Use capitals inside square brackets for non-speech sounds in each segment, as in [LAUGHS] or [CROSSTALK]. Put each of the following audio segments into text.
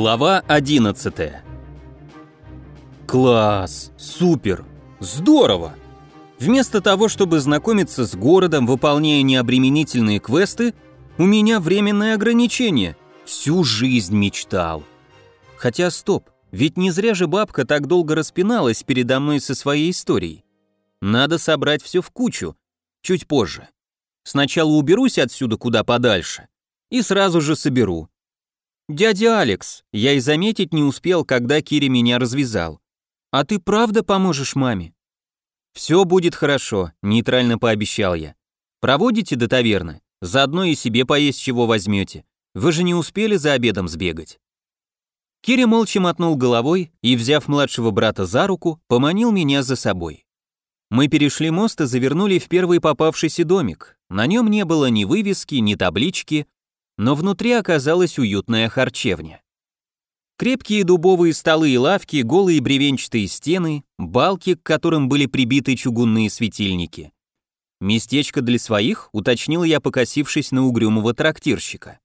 Глава 11 Класс! Супер! Здорово! Вместо того, чтобы знакомиться с городом, выполняя необременительные квесты, у меня временное ограничение. Всю жизнь мечтал. Хотя стоп, ведь не зря же бабка так долго распиналась передо мной со своей историей. Надо собрать все в кучу, чуть позже. Сначала уберусь отсюда куда подальше и сразу же соберу. «Дядя Алекс, я и заметить не успел, когда Кири меня развязал. А ты правда поможешь маме?» «Все будет хорошо», — нейтрально пообещал я. «Проводите до таверны, заодно и себе поесть чего возьмете. Вы же не успели за обедом сбегать». Кири молча мотнул головой и, взяв младшего брата за руку, поманил меня за собой. Мы перешли мост и завернули в первый попавшийся домик. На нем не было ни вывески, ни таблички, но внутри оказалась уютная харчевня. Крепкие дубовые столы и лавки, голые бревенчатые стены, балки, к которым были прибиты чугунные светильники. «Местечко для своих?» — уточнил я, покосившись на угрюмого трактирщика.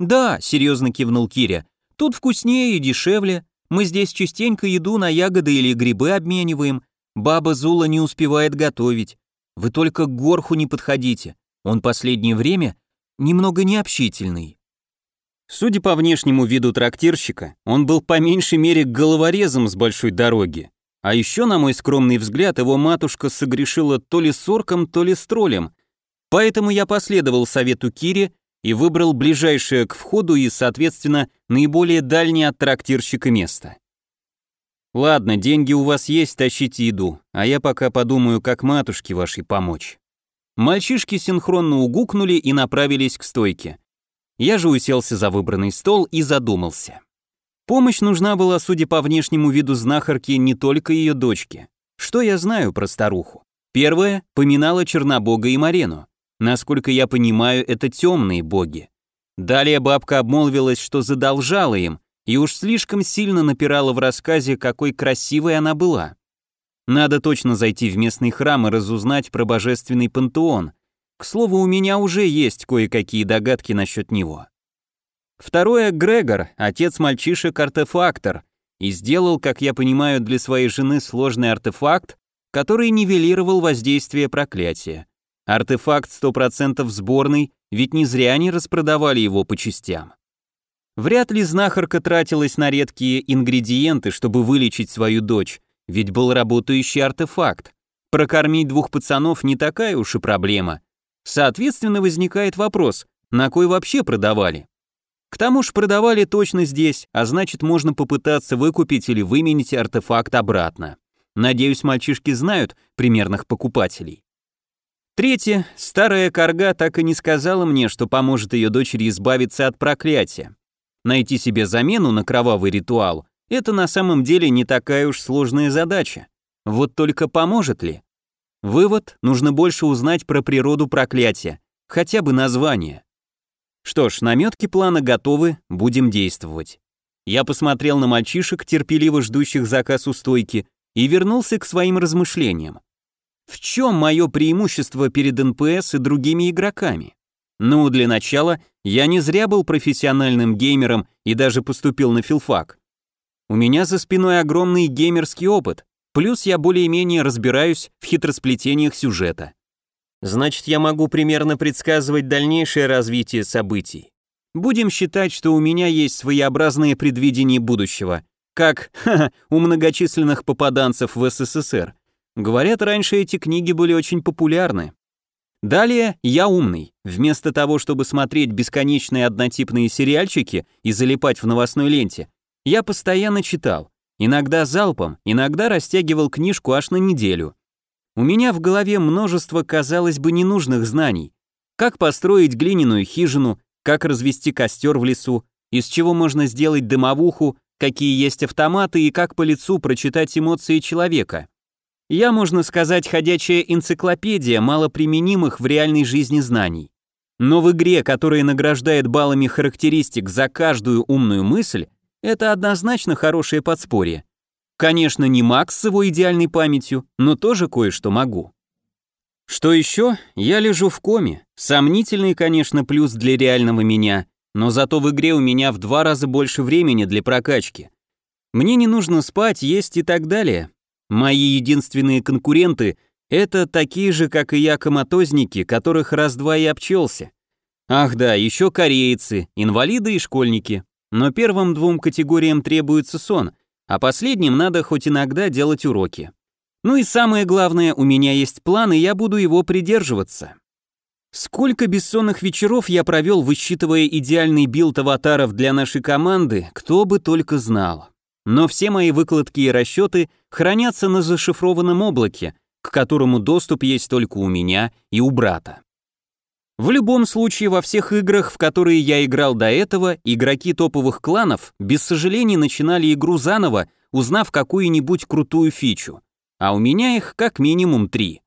«Да», — серьезно кивнул Киря, — «тут вкуснее и дешевле. Мы здесь частенько еду на ягоды или грибы обмениваем. Баба Зула не успевает готовить. Вы только к горху не подходите. Он последнее время немного необщительный. Судя по внешнему виду трактирщика, он был по меньшей мере головорезом с большой дороги. А еще, на мой скромный взгляд, его матушка согрешила то ли с орком, то ли с троллем. Поэтому я последовал совету Кири и выбрал ближайшее к входу и, соответственно, наиболее дальнее от трактирщика место. Ладно, деньги у вас есть, тащите еду, а я пока подумаю, как матушке вашей помочь. Мальчишки синхронно угукнули и направились к стойке. Я же уселся за выбранный стол и задумался. Помощь нужна была, судя по внешнему виду знахарки, не только ее дочке. Что я знаю про старуху? Первое, поминала Чернобога и Марену. Насколько я понимаю, это темные боги. Далее бабка обмолвилась, что задолжала им, и уж слишком сильно напирала в рассказе, какой красивой она была. Надо точно зайти в местный храм и разузнать про божественный пантеон. К слову, у меня уже есть кое-какие догадки насчет него. Второе, Грегор, отец мальчишек-артефактор, и сделал, как я понимаю, для своей жены сложный артефакт, который нивелировал воздействие проклятия. Артефакт 100% сборный, ведь не зря они распродавали его по частям. Вряд ли знахарка тратилась на редкие ингредиенты, чтобы вылечить свою дочь, ведь был работающий артефакт. Прокормить двух пацанов не такая уж и проблема. Соответственно, возникает вопрос, на кой вообще продавали? К тому же продавали точно здесь, а значит можно попытаться выкупить или выменить артефакт обратно. Надеюсь, мальчишки знают примерных покупателей. Третье. Старая корга так и не сказала мне, что поможет ее дочери избавиться от проклятия. Найти себе замену на кровавый ритуал это на самом деле не такая уж сложная задача. Вот только поможет ли? Вывод, нужно больше узнать про природу проклятия, хотя бы название. Что ж, наметки плана готовы, будем действовать. Я посмотрел на мальчишек, терпеливо ждущих заказ у стойки, и вернулся к своим размышлениям. В чем мое преимущество перед НПС и другими игроками? Ну, для начала, я не зря был профессиональным геймером и даже поступил на филфак. У меня за спиной огромный геймерский опыт, плюс я более-менее разбираюсь в хитросплетениях сюжета. Значит, я могу примерно предсказывать дальнейшее развитие событий. Будем считать, что у меня есть своеобразное предвидение будущего, как [LAUGHS] ха -ха, у многочисленных попаданцев в СССР. Говорят, раньше эти книги были очень популярны. Далее я умный. Вместо того, чтобы смотреть бесконечные однотипные сериальчики и залипать в новостной ленте, я постоянно читал, иногда залпом, иногда растягивал книжку аж на неделю. У меня в голове множество, казалось бы, ненужных знаний. Как построить глиняную хижину, как развести костер в лесу, из чего можно сделать дымовуху, какие есть автоматы и как по лицу прочитать эмоции человека. Я, можно сказать, ходячая энциклопедия малоприменимых в реальной жизни знаний. Но в игре, которая награждает баллами характеристик за каждую умную мысль, это однозначно хорошее подспорье. Конечно, не Макс с его идеальной памятью, но тоже кое-что могу. Что еще? Я лежу в коме. Сомнительный, конечно, плюс для реального меня, но зато в игре у меня в два раза больше времени для прокачки. Мне не нужно спать, есть и так далее. Мои единственные конкуренты — это такие же, как и я, коматозники, которых раз-два и обчелся. Ах да, еще корейцы, инвалиды и школьники. Но первым двум категориям требуется сон, а последним надо хоть иногда делать уроки. Ну и самое главное, у меня есть план, и я буду его придерживаться. Сколько бессонных вечеров я провел, высчитывая идеальный билд аватаров для нашей команды, кто бы только знал. Но все мои выкладки и расчеты хранятся на зашифрованном облаке, к которому доступ есть только у меня и у брата. В любом случае, во всех играх, в которые я играл до этого, игроки топовых кланов без сожалений начинали игру заново, узнав какую-нибудь крутую фичу. А у меня их как минимум три.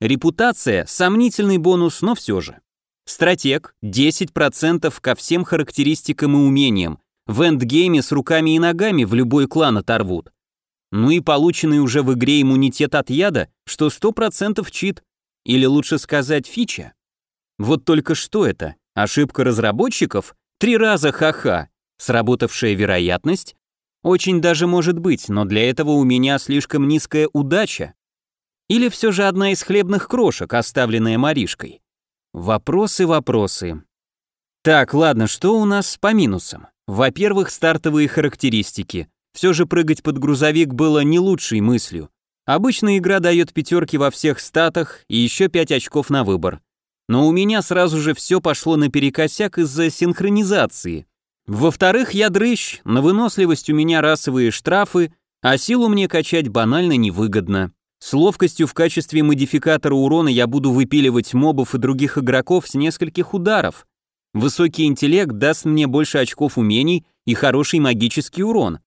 Репутация – сомнительный бонус, но все же. Стратег – 10% ко всем характеристикам и умениям. В эндгейме с руками и ногами в любой клан оторвут. Ну и полученный уже в игре иммунитет от яда, что 100% чит. Или лучше сказать фича. Вот только что это? Ошибка разработчиков? Три раза ха-ха. Сработавшая вероятность? Очень даже может быть, но для этого у меня слишком низкая удача. Или все же одна из хлебных крошек, оставленная Маришкой? Вопросы, вопросы. Так, ладно, что у нас по минусам? Во-первых, стартовые характеристики. Все же прыгать под грузовик было не лучшей мыслью. Обычно игра дает пятерки во всех статах и еще 5 очков на выбор. Но у меня сразу же все пошло наперекосяк из-за синхронизации. Во-вторых, я дрыщ, на выносливость у меня расовые штрафы, а силу мне качать банально невыгодно. С ловкостью в качестве модификатора урона я буду выпиливать мобов и других игроков с нескольких ударов. Высокий интеллект даст мне больше очков умений и хороший магический урон.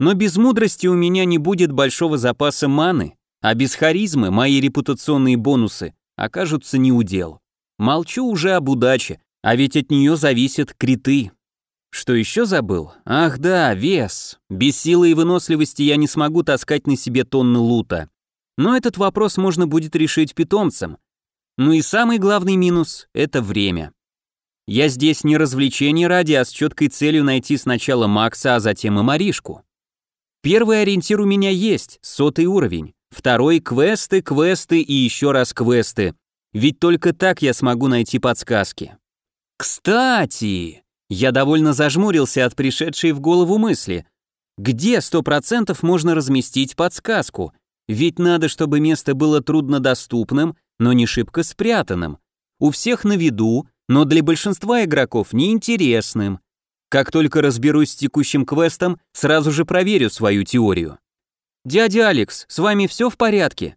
Но без мудрости у меня не будет большого запаса маны, а без харизмы мои репутационные бонусы окажутся неудел. Молчу уже об удаче, а ведь от нее зависят криты. Что еще забыл? Ах да, вес. Без силы и выносливости я не смогу таскать на себе тонны лута. Но этот вопрос можно будет решить питомцем. Ну и самый главный минус — это время. Я здесь не развлечение ради, а с четкой целью найти сначала Макса, а затем и Маришку. Первый ориентир у меня есть, сотый уровень. Второй — квесты, квесты и еще раз квесты. Ведь только так я смогу найти подсказки. Кстати, я довольно зажмурился от пришедшей в голову мысли. Где сто процентов можно разместить подсказку? Ведь надо, чтобы место было труднодоступным, но не шибко спрятанным. У всех на виду, но для большинства игроков неинтересным. Как только разберусь с текущим квестом, сразу же проверю свою теорию. «Дядя Алекс, с вами все в порядке?»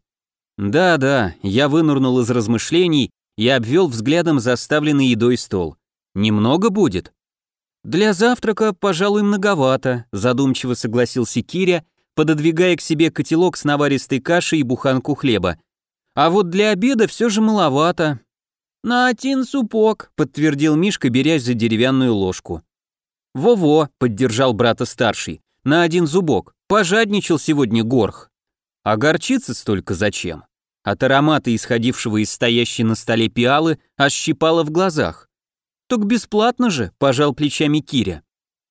«Да-да», я вынырнул из размышлений и обвел взглядом заставленный едой стол. «Немного будет?» «Для завтрака, пожалуй, многовато», задумчиво согласился Киря, пододвигая к себе котелок с наваристой кашей и буханку хлеба. «А вот для обеда все же маловато». «На один супок», — подтвердил Мишка, берясь за деревянную ложку. «Во-во», — поддержал брата старший, — «на один зубок. Пожадничал сегодня горх». А горчицы столько зачем? От аромата, исходившего из стоящей на столе пиалы, аж щипало в глазах. «Так бесплатно же», — пожал плечами Киря.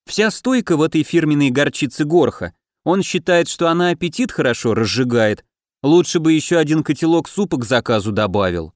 «Вся стойка в этой фирменной горчице горха. Он считает, что она аппетит хорошо разжигает. Лучше бы еще один котелок супа к заказу добавил».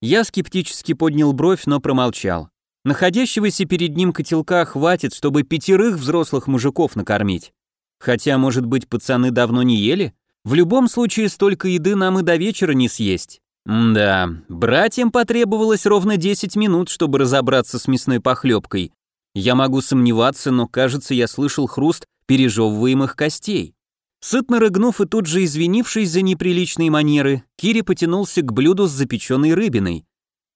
Я скептически поднял бровь, но промолчал. Находящегося перед ним котелка хватит, чтобы пятерых взрослых мужиков накормить. Хотя, может быть, пацаны давно не ели? В любом случае, столько еды нам и до вечера не съесть. М да, братьям потребовалось ровно 10 минут, чтобы разобраться с мясной похлебкой. Я могу сомневаться, но кажется, я слышал хруст пережевываемых костей. Сытно рыгнув и тут же извинившись за неприличные манеры, Кири потянулся к блюду с запеченной рыбиной.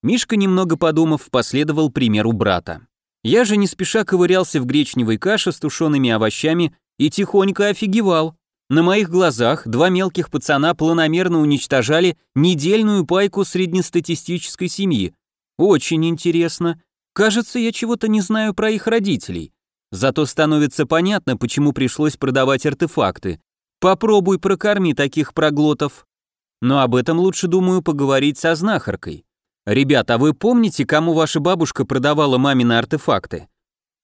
Мишка, немного подумав, последовал примеру брата. Я же не спеша ковырялся в гречневой каше с тушеными овощами и тихонько офигевал. На моих глазах два мелких пацана планомерно уничтожали недельную пайку среднестатистической семьи. Очень интересно. Кажется, я чего-то не знаю про их родителей. Зато становится понятно, почему пришлось продавать артефакты. Попробуй прокорми таких проглотов. Но об этом лучше, думаю, поговорить со знахаркой. «Ребята, а вы помните, кому ваша бабушка продавала мамины артефакты?»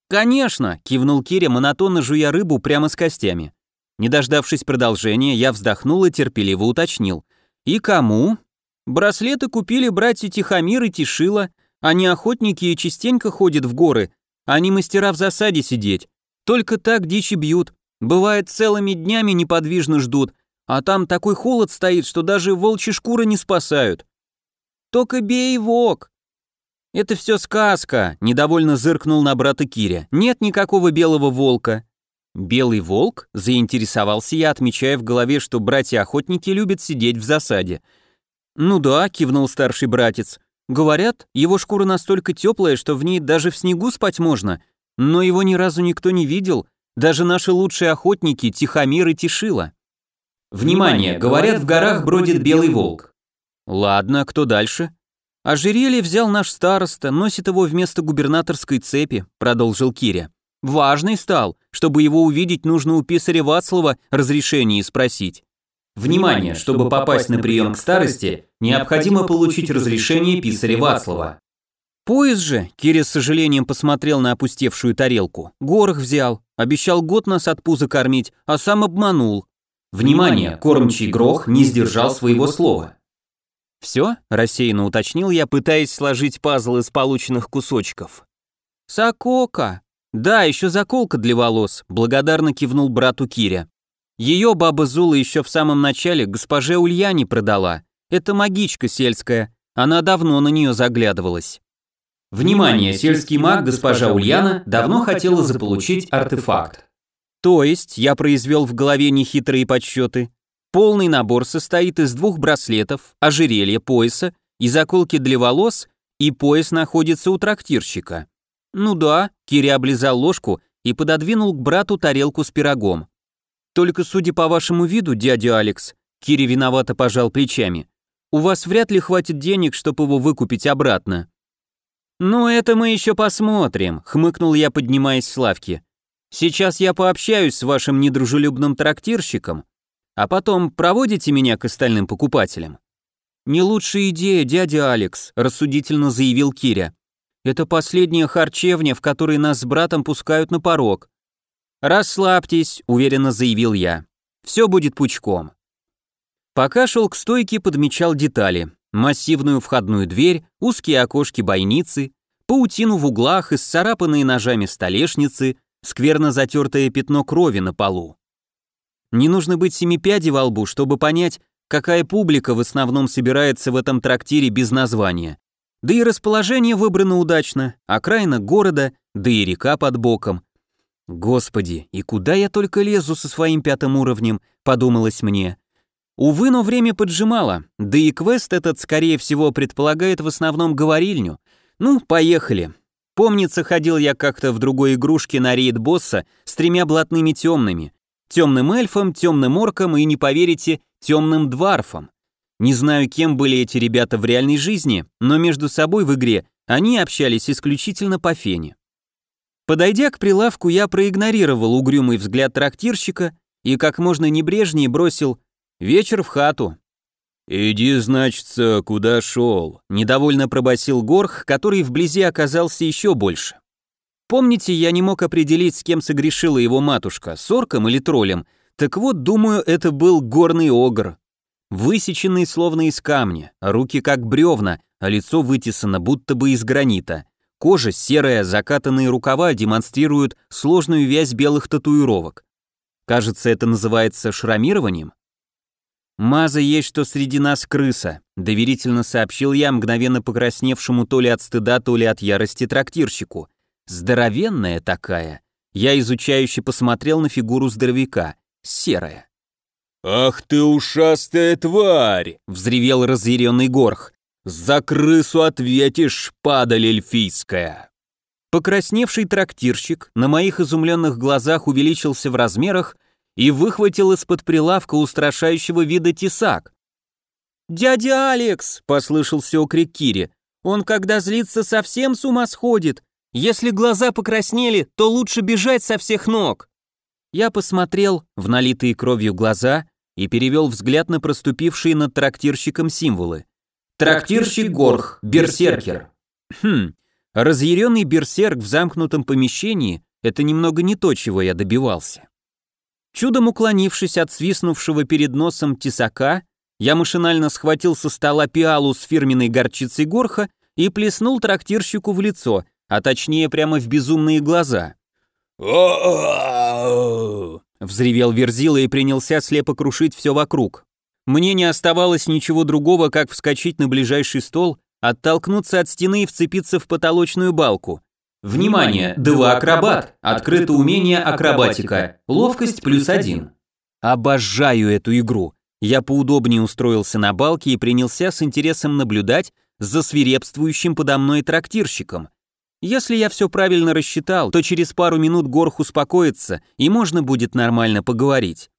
«Конечно!» — кивнул Киря, монотонно жуя рыбу прямо с костями. Не дождавшись продолжения, я вздохнул и терпеливо уточнил. «И кому?» «Браслеты купили братья Тихомир и Тишила. Они охотники и частенько ходят в горы. Они мастера в засаде сидеть. Только так дичи бьют. Бывает, целыми днями неподвижно ждут, а там такой холод стоит, что даже волчьи шкуры не спасают. Только бей, Вок!» «Это все сказка», — недовольно зыркнул на брата Киря. «Нет никакого белого волка». «Белый волк?» — заинтересовался я, отмечая в голове, что братья-охотники любят сидеть в засаде. «Ну да», — кивнул старший братец. «Говорят, его шкура настолько теплая, что в ней даже в снегу спать можно, но его ни разу никто не видел, даже наши лучшие охотники Тихомир и Тишила». «Внимание! Говорят, в горах бродит белый волк». «Ладно, кто дальше?» «Ожерелье взял наш староста, носит его вместо губернаторской цепи», — продолжил Киря. «Важный стал. Чтобы его увидеть, нужно у писаря Вацлава разрешение спросить». Внимание, чтобы попасть на прием к старости, необходимо получить разрешение писаря Вацлава. Поезд же, Киря с сожалением посмотрел на опустевшую тарелку, горох взял, обещал год нас от пуза кормить, а сам обманул. Внимание, кормчий Грох не сдержал своего слова. «Все?» – рассеянно уточнил я, пытаясь сложить пазл из полученных кусочков. «Сокока!» «Да, еще заколка для волос», – благодарно кивнул брату Киря. Ее баба Зула еще в самом начале госпоже Ульяне продала. Это магичка сельская, она давно на нее заглядывалась. Внимание, сельский маг госпожа Ульяна давно хотела заполучить артефакт. То есть, я произвел в голове нехитрые подсчеты, Полный набор состоит из двух браслетов, ожерелья, пояса и заколки для волос, и пояс находится у трактирщика. Ну да, Кири облизал ложку и пододвинул к брату тарелку с пирогом. Только судя по вашему виду, дядя Алекс, Кири виновато пожал плечами, у вас вряд ли хватит денег, чтобы его выкупить обратно. «Ну, это мы еще посмотрим», — хмыкнул я, поднимаясь с лавки. «Сейчас я пообщаюсь с вашим недружелюбным трактирщиком, а потом проводите меня к остальным покупателям». «Не лучшая идея, дядя Алекс», – рассудительно заявил Киря. «Это последняя харчевня, в которой нас с братом пускают на порог». «Расслабьтесь», – уверенно заявил я. «Все будет пучком». Пока шел к стойке, подмечал детали. Массивную входную дверь, узкие окошки бойницы, паутину в углах, исцарапанные ножами столешницы, скверно затертое пятно крови на полу. Не нужно быть семипяди во лбу, чтобы понять, какая публика в основном собирается в этом трактире без названия. Да и расположение выбрано удачно, окраина города, да и река под боком. Господи, и куда я только лезу со своим пятым уровнем, подумалось мне. Увы, но время поджимало, да и квест этот, скорее всего, предполагает в основном говорильню. Ну, поехали. Помнится, ходил я как-то в другой игрушке на рейд босса с тремя блатными темными темным эльфом, темным орком и, не поверите, темным дварфом. Не знаю, кем были эти ребята в реальной жизни, но между собой в игре они общались исключительно по фене. Подойдя к прилавку, я проигнорировал угрюмый взгляд трактирщика и как можно небрежнее бросил «Вечер в хату». «Иди, значится, куда шел», — недовольно пробасил Горх, который вблизи оказался еще больше. Помните, я не мог определить, с кем согрешила его матушка, с орком или троллем? Так вот, думаю, это был горный огр. Высеченный словно из камня, руки как бревна, а лицо вытесано будто бы из гранита. Кожа серая, закатанные рукава демонстрируют сложную вязь белых татуировок. Кажется, это называется шрамированием. «Маза есть, что среди нас крыса», — доверительно сообщил я мгновенно покрасневшему то ли от стыда, то ли от ярости трактирщику. Здоровенная такая. Я изучающе посмотрел на фигуру здоровяка. Серая. «Ах ты ушастая тварь!» — взревел разъяренный горх. «За крысу ответишь, падаль эльфийская!» Покрасневший трактирщик на моих изумленных глазах увеличился в размерах и выхватил из-под прилавка устрашающего вида тесак. «Дядя Алекс!» — послышался окрик Кири. «Он, когда злится, совсем с ума сходит. Если глаза покраснели, то лучше бежать со всех ног. Я посмотрел в налитые кровью глаза и перевел взгляд на проступившие над трактирщиком символы. Трактирщик Горх, берсеркер. Хм, разъяренный берсерк в замкнутом помещении – это немного не то, чего я добивался. Чудом уклонившись от свистнувшего перед носом тесака, я машинально схватил со стола пиалу с фирменной горчицей горха и плеснул трактирщику в лицо, а точнее прямо в безумные глаза. Взревел Верзила и принялся слепо крушить все вокруг. Мне не оставалось ничего другого, как вскочить на ближайший стол, оттолкнуться от стены и вцепиться в потолочную балку. Внимание, ДВ акробат, открыто умение акробатика, ловкость плюс один. Обожаю эту игру. Я поудобнее устроился на балке и принялся с интересом наблюдать за свирепствующим подо мной трактирщиком. Если я все правильно рассчитал, то через пару минут Горх успокоится, и можно будет нормально поговорить.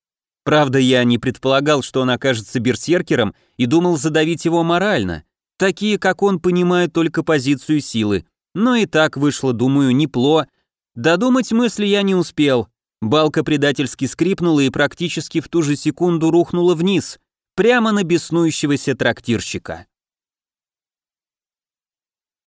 Правда, я не предполагал, что он окажется берсеркером и думал задавить его морально. Такие, как он, понимают только позицию силы. Но и так вышло, думаю, непло. Додумать мысли я не успел. Балка предательски скрипнула и практически в ту же секунду рухнула вниз, прямо на беснующегося трактирщика.